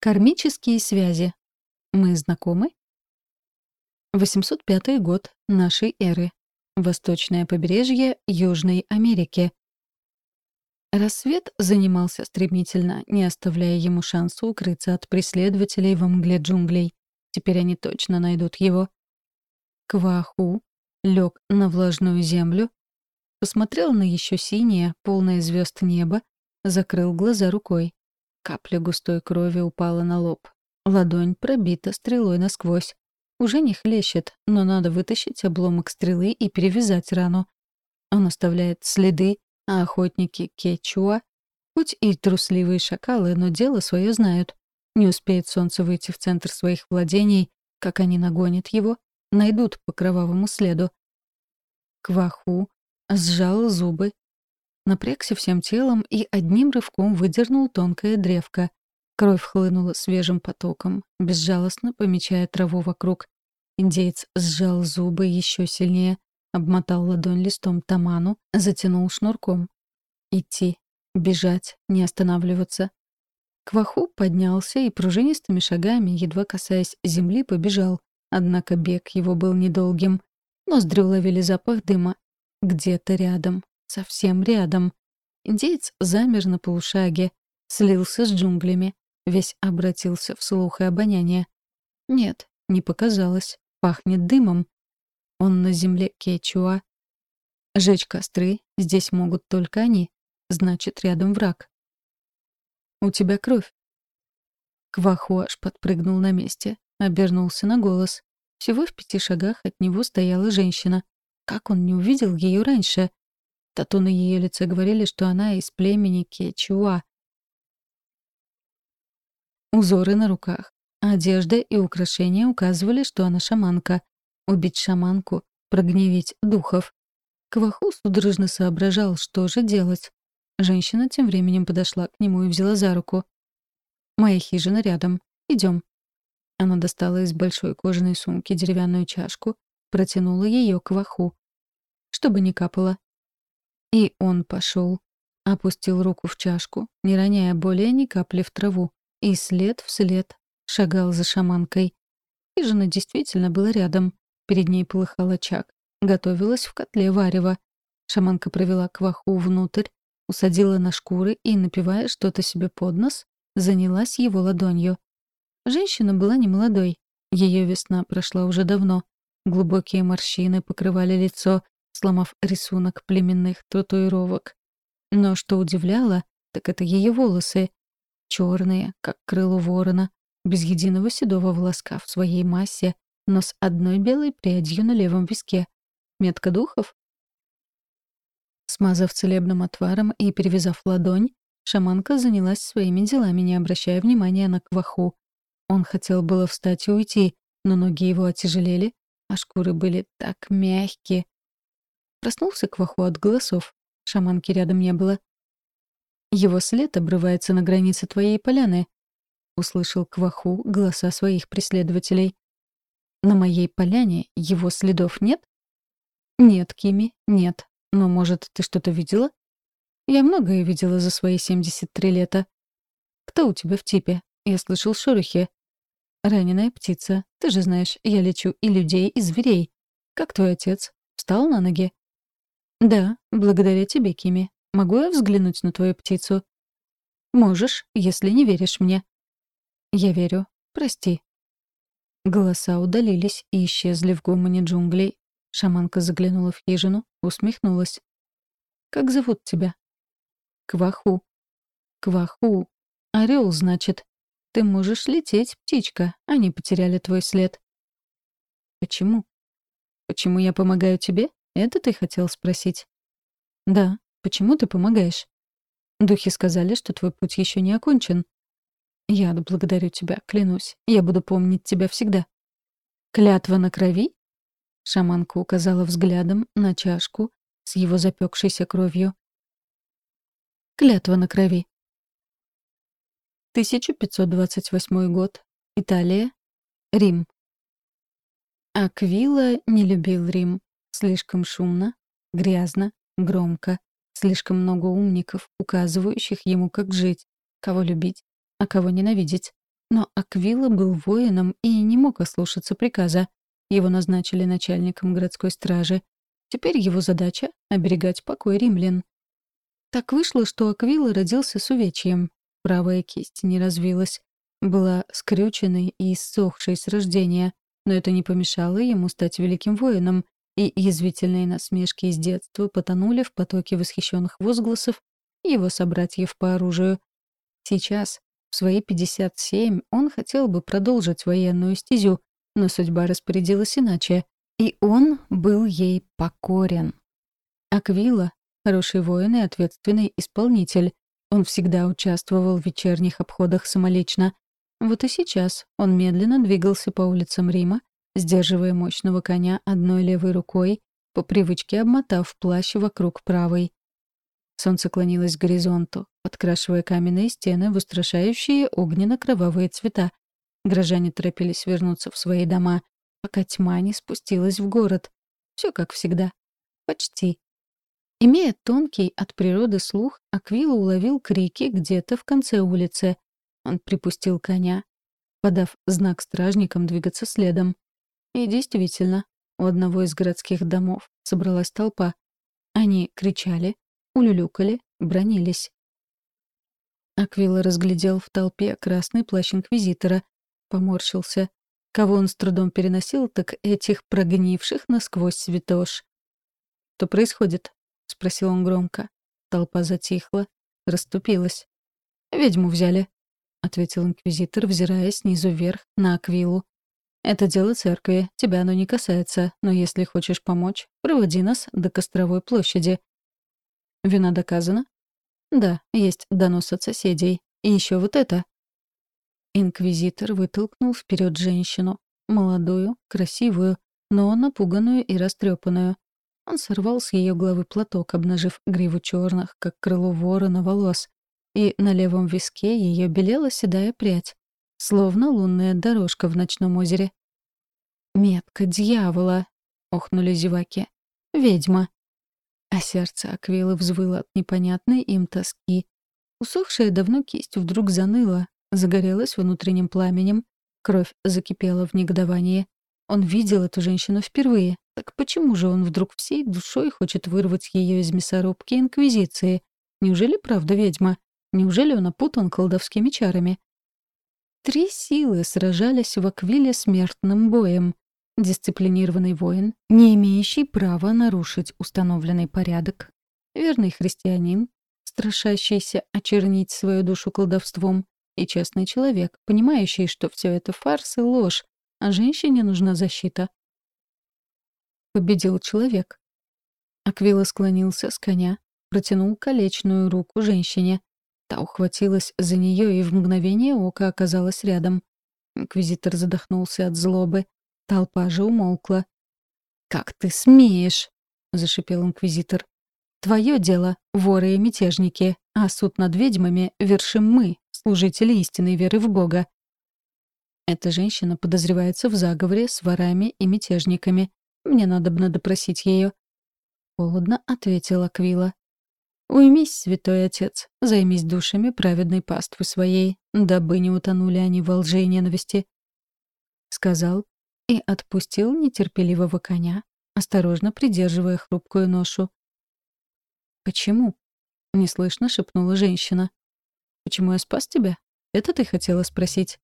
Кармические связи. Мы знакомы? 805 год нашей эры. Восточное побережье Южной Америки. Рассвет занимался стремительно, не оставляя ему шанса укрыться от преследователей во мгле джунглей. Теперь они точно найдут его. Кваху лег на влажную землю, посмотрел на еще синее, полное звезд небо, закрыл глаза рукой. Капля густой крови упала на лоб. Ладонь пробита стрелой насквозь. Уже не хлещет, но надо вытащить обломок стрелы и перевязать рану. Он оставляет следы, а охотники Кечуа, хоть и трусливые шакалы, но дело свое знают. Не успеет солнце выйти в центр своих владений, как они нагонят его, найдут по кровавому следу. Кваху сжал зубы, напрягся всем телом и одним рывком выдернул тонкое древко. Кровь хлынула свежим потоком, безжалостно помечая траву вокруг. Индеец сжал зубы еще сильнее, обмотал ладонь листом таману, затянул шнурком. Идти, бежать, не останавливаться. Кваху поднялся и пружинистыми шагами, едва касаясь земли, побежал. Однако бег его был недолгим. Ноздри уловили запах дыма. Где-то рядом, совсем рядом. Индеец замер на полушаге, слился с джунглями, весь обратился в слух и обоняние. Нет, не показалось, пахнет дымом. Он на земле Кечуа. Жечь костры здесь могут только они, значит, рядом враг. «У тебя кровь». Кваху аж подпрыгнул на месте, обернулся на голос. Всего в пяти шагах от него стояла женщина. Как он не увидел ее раньше? Тату на ее лице говорили, что она из племени Кечуа. Узоры на руках, одежда и украшения указывали, что она шаманка. Убить шаманку, прогневить духов. Кваху судорожно соображал, что же делать. Женщина тем временем подошла к нему и взяла за руку. «Моя хижина рядом. Идем. Она достала из большой кожаной сумки деревянную чашку, протянула ее к Ваху. Чтобы не капало. И он пошел, опустил руку в чашку, не роняя более ни капли в траву, и след вслед шагал за шаманкой. Хижина действительно была рядом. Перед ней полыхал очаг. Готовилась в котле варево. Шаманка провела кваху внутрь, усадила на шкуры и, напивая что-то себе под нос, занялась его ладонью. Женщина была немолодой. Ее весна прошла уже давно. Глубокие морщины покрывали лицо, сломав рисунок племенных татуировок. Но что удивляло, так это ее волосы. Черные, как крыло ворона, без единого седого волоска в своей массе, но с одной белой прядью на левом виске. Метка духов? Смазав целебным отваром и перевязав ладонь, шаманка занялась своими делами, не обращая внимания на кваху. Он хотел было встать и уйти, но ноги его отяжелели, а шкуры были так мягкие, Проснулся Кваху от голосов. Шаманки рядом не было. «Его след обрывается на границе твоей поляны», — услышал Кваху голоса своих преследователей. «На моей поляне его следов нет?» «Нет, Кими, нет. Но, может, ты что-то видела?» «Я многое видела за свои 73 лета». «Кто у тебя в типе?» «Я слышал шорохи». «Раненая птица. Ты же знаешь, я лечу и людей, и зверей. Как твой отец? Встал на ноги?» «Да, благодаря тебе, Кими. Могу я взглянуть на твою птицу?» «Можешь, если не веришь мне». «Я верю. Прости». Голоса удалились и исчезли в гомоне джунглей. Шаманка заглянула в хижину, усмехнулась. «Как зовут тебя?» «Кваху». «Кваху. Орел, значит. Ты можешь лететь, птичка. Они потеряли твой след». «Почему?» «Почему я помогаю тебе? Это ты хотел спросить? Да. Почему ты помогаешь? Духи сказали, что твой путь еще не окончен. Я благодарю тебя, клянусь. Я буду помнить тебя всегда. Клятва на крови? Шаманка указала взглядом на чашку с его запекшейся кровью. Клятва на крови. 1528 год. Италия. Рим. Аквила не любил Рим. Слишком шумно, грязно, громко. Слишком много умников, указывающих ему, как жить, кого любить, а кого ненавидеть. Но Аквила был воином и не мог ослушаться приказа. Его назначили начальником городской стражи. Теперь его задача — оберегать покой римлян. Так вышло, что Аквила родился с увечьем. Правая кисть не развилась. Была скрюченной и иссохшей с рождения, но это не помешало ему стать великим воином, и язвительные насмешки из детства потонули в потоке восхищенных возгласов его собратьев по оружию. Сейчас, в свои 57, он хотел бы продолжить военную стезю, но судьба распорядилась иначе, и он был ей покорен. Аквила — хороший воин и ответственный исполнитель. Он всегда участвовал в вечерних обходах самолично. Вот и сейчас он медленно двигался по улицам Рима, сдерживая мощного коня одной левой рукой, по привычке обмотав плащ вокруг правой. Солнце клонилось к горизонту, подкрашивая каменные стены в устрашающие огненно-кровавые цвета. Горожане торопились вернуться в свои дома, пока тьма не спустилась в город. Все как всегда. Почти. Имея тонкий от природы слух, Аквила уловил крики где-то в конце улицы. Он припустил коня, подав знак стражникам двигаться следом. И действительно, у одного из городских домов собралась толпа. Они кричали, улюлюкали, бронились. Аквила разглядел в толпе красный плащ инквизитора, поморщился. Кого он с трудом переносил, так этих прогнивших насквозь святош. «Что происходит?» — спросил он громко. Толпа затихла, расступилась. «Ведьму взяли», — ответил инквизитор, взирая снизу вверх на Аквилу. «Это дело церкви, тебя оно не касается, но если хочешь помочь, проводи нас до Костровой площади». «Вина доказана?» «Да, есть донос от соседей. И еще вот это». Инквизитор вытолкнул вперед женщину. Молодую, красивую, но напуганную и растрепанную. Он сорвал с ее головы платок, обнажив гриву черных, как крыло ворона, волос. И на левом виске ее белела седая прядь, словно лунная дорожка в ночном озере. «Метка дьявола!» — охнули зеваки. «Ведьма!» А сердце Аквилы взвыло от непонятной им тоски. Усохшая давно кисть вдруг заныла, загорелась внутренним пламенем, кровь закипела в негодовании. Он видел эту женщину впервые. Так почему же он вдруг всей душой хочет вырвать ее из мясорубки Инквизиции? Неужели правда ведьма? Неужели он опутан колдовскими чарами? Три силы сражались в Аквиле смертным боем. Дисциплинированный воин, не имеющий права нарушить установленный порядок. Верный христианин, страшащийся очернить свою душу колдовством. И честный человек, понимающий, что все это фарс и ложь, а женщине нужна защита. Победил человек. Аквила склонился с коня, протянул колечную руку женщине. Та ухватилась за нее и в мгновение ока оказалась рядом. Инквизитор задохнулся от злобы. Толпа же умолкла. «Как ты смеешь!» — зашипел инквизитор. «Твое дело — воры и мятежники, а суд над ведьмами вершим мы, служители истинной веры в Бога. Эта женщина подозревается в заговоре с ворами и мятежниками. Мне надо бы допросить ее. Холодно ответила Квила. «Уймись, святой отец, займись душами праведной паствы своей, дабы не утонули они во лжи и ненависти», — сказал и отпустил нетерпеливого коня, осторожно придерживая хрупкую ношу. «Почему?» — неслышно шепнула женщина. «Почему я спас тебя? Это ты хотела спросить?»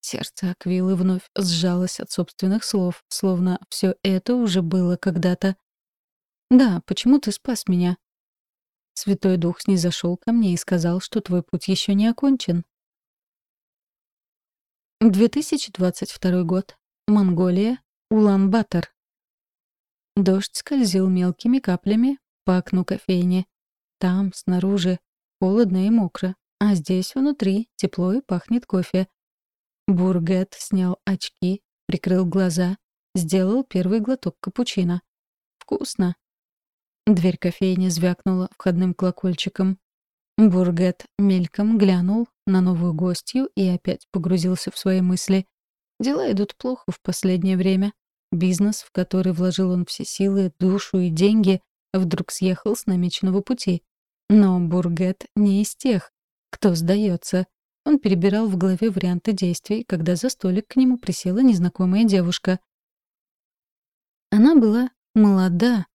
Сердце Аквилы вновь сжалось от собственных слов, словно все это уже было когда-то. «Да, почему ты спас меня?» Святой Дух снизошел ко мне и сказал, что твой путь еще не окончен. 2022 год. Монголия, Улан-Батор. Дождь скользил мелкими каплями по окну кофейни. Там, снаружи, холодно и мокро, а здесь, внутри, тепло и пахнет кофе. Бургет снял очки, прикрыл глаза, сделал первый глоток капучино. Вкусно. Дверь кофейни звякнула входным колокольчиком. Бургет мельком глянул на новую гостью и опять погрузился в свои мысли. Дела идут плохо в последнее время. Бизнес, в который вложил он все силы, душу и деньги, вдруг съехал с намеченного пути. Но Бургет не из тех, кто сдается. Он перебирал в голове варианты действий, когда за столик к нему присела незнакомая девушка. Она была молода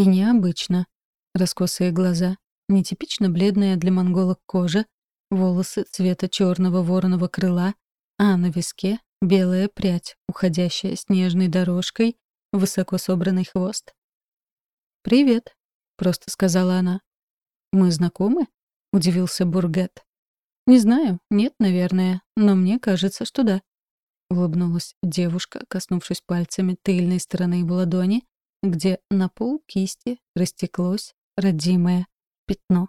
и необычна. Раскосые глаза, нетипично бледная для монголок кожа, волосы цвета черного вороного крыла, а на виске — белая прядь, уходящая снежной дорожкой, высоко собранный хвост. «Привет», — просто сказала она. «Мы знакомы?» — удивился Бургет. «Не знаю, нет, наверное, но мне кажется, что да», — улыбнулась девушка, коснувшись пальцами тыльной стороны его ладони, где на пол кисти растеклось родимое пятно.